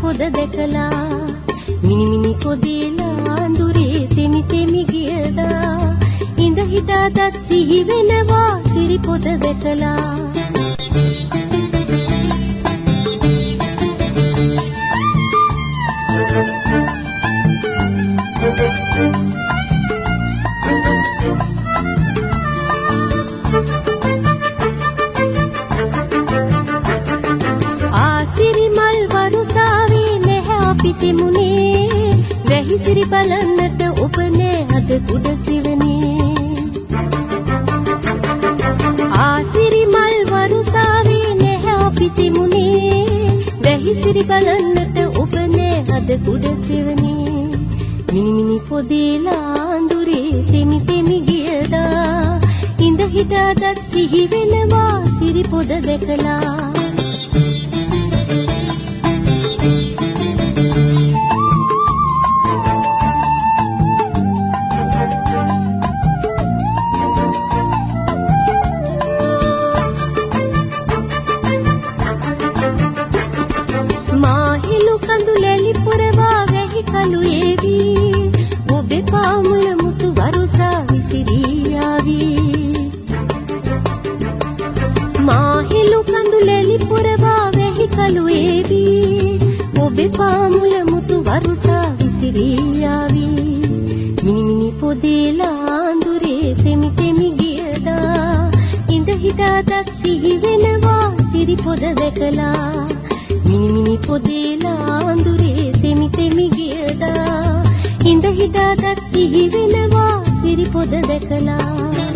පොද දැකලා මිනි මිනි පොදේලා අඳුරේ තෙමි තෙමි ගියදා ඉඳ හිටාදත් සිහි වෙනවා සිරි පොද දැකලා. උඩ උඩ සිවනේ ආසිරි මල් වරුසාවේ නැහැ අපි තිමුනේ වැහිසිරි බලන්නට ඔබ නෑ අද උඩ සිවනේ මිනි මිනි පොදේලා අඳුරේ තෙමි තෙමි ගියදා. ඉඳ හිටාදත් සිහි වෙනවා සිරි පොඩ දැකලා. සිහි වෙනවා සිරි පොද දැකලා. මිනි මිනි පොදේලා එදාටත් සිහි වෙනවා පිරිපොද දැකලා.